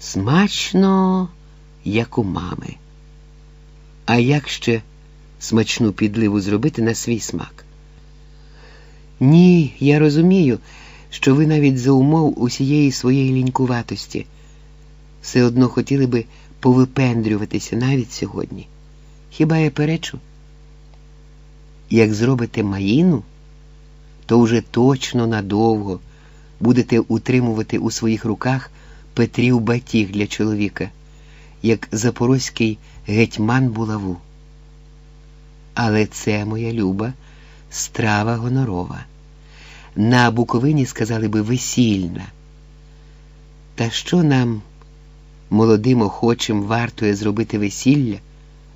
Смачно, як у мами. А як ще смачну підливу зробити на свій смак? Ні, я розумію, що ви навіть за умов усієї своєї лінькуватості все одно хотіли би повипендрюватися навіть сьогодні. Хіба я перечу? Як зробите маїну, то вже точно надовго будете утримувати у своїх руках Петрів батіг для чоловіка, як запорозький гетьман булаву. Але це, моя люба, страва гонорова. На Буковині сказали би весільна. Та що нам, молодим охочим, вартує зробити весілля,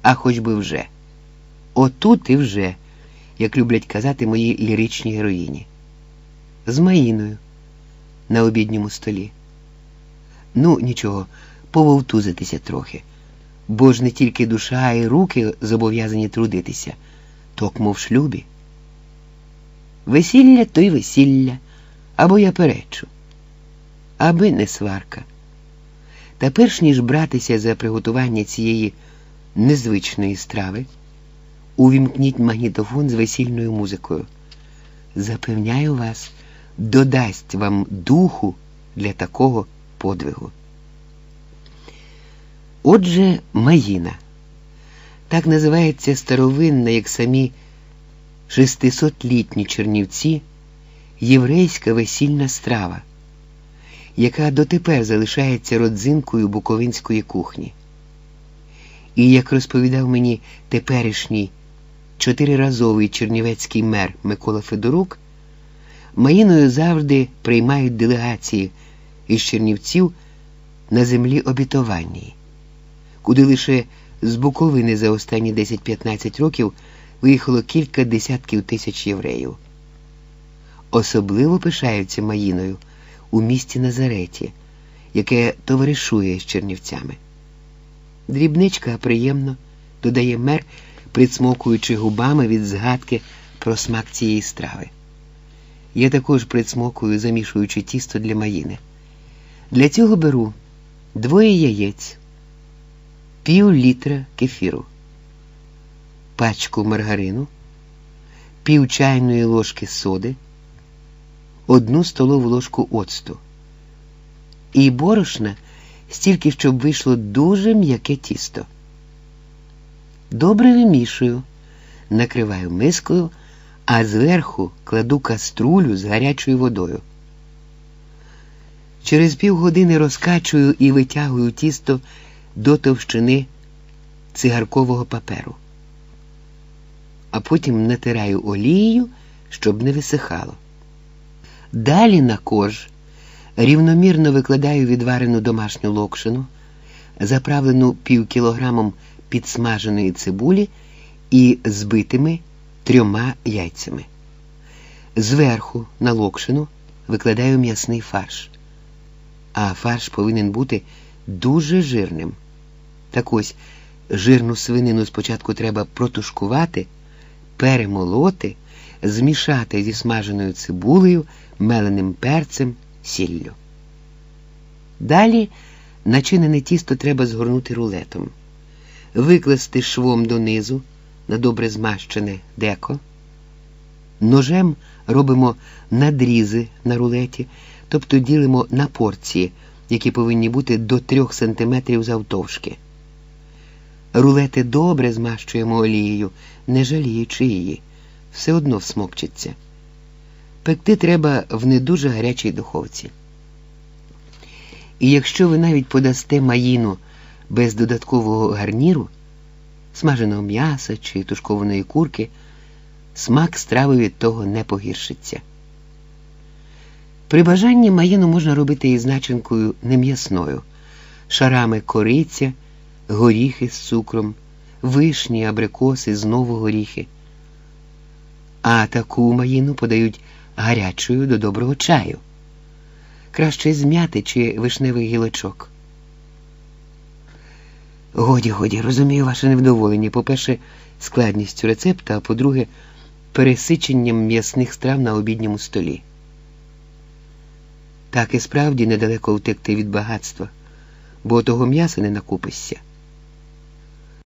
а хоч би вже? Отут і вже, як люблять казати мої ліричні героїні. З Маїною на обідньому столі. Ну, нічого, пововтузитися трохи, бо ж не тільки душа, й руки зобов'язані трудитися, токмо в шлюбі. Весілля то й весілля, або я перечу, аби не сварка. Та перш ніж братися за приготування цієї незвичної страви, увімкніть магнітофон з весільною музикою. Запевняю вас, додасть вам духу для такого подвигу. Отже, Маїна. Так називається старовинна, як самі шестисотлітні чернівці, єврейська весільна страва, яка дотепер залишається родзинкою буковинської кухні. І як розповідав мені теперішній чотириразовий чернівецький мер Микола Федорук, Маїною завжди приймають делегації із Чернівців на землі обітованій, куди лише з Буковини за останні 10-15 років виїхало кілька десятків тисяч євреїв. Особливо пишаються Маїною у місті Назареті, яке товаришує з Чернівцями. Дрібничка приємно, додає мер, прицмокуючи губами від згадки про смак цієї страви. Я також прицмокую, замішуючи тісто для маїни. Для цього беру двоє яєць, пів літра кефіру, пачку маргарину, пів чайної ложки соди, одну столову ложку оцту і борошна стільки, щоб вийшло дуже м'яке тісто. Добре вимішую, накриваю мискою, а зверху кладу каструлю з гарячою водою. Через півгодини розкачую і витягую тісто до товщини цигаркового паперу, а потім натираю олією, щоб не висихало. Далі на кож рівномірно викладаю відварену домашню локшину, заправлену півкілограмом підсмаженої цибулі і збитими трьома яйцями. Зверху на локшину викладаю м'ясний фарш а фарш повинен бути дуже жирним. Так ось жирну свинину спочатку треба протушкувати, перемолоти, змішати зі смаженою цибулею, меленим перцем, сіллю. Далі начинене тісто треба згорнути рулетом, викласти швом донизу на добре змащене деко. Ножем робимо надрізи на рулеті тобто ділимо на порції, які повинні бути до 3 см завтовшки. Рулети добре змащуємо олією, не жаліючи її, все одно всмокчиться. Пекти треба в не дуже гарячій духовці. І якщо ви навіть подасте маїну без додаткового гарніру, смаженого м'яса чи тушкованої курки, смак страви від того не погіршиться. При бажанні маїну можна робити із начинкою нем'ясною, шарами кориця, горіхи з цукром, вишні, абрикоси, знову горіхи. А таку маїну подають гарячою до доброго чаю. Краще з м'яти чи вишневий гілочок. Годі, годі, розумію ваше невдоволення. По-перше, складністю рецепта, а по-друге, пересиченням м'ясних страв на обідньому столі. Так і справді недалеко втекти від багатства, бо того м'яса не накупишся.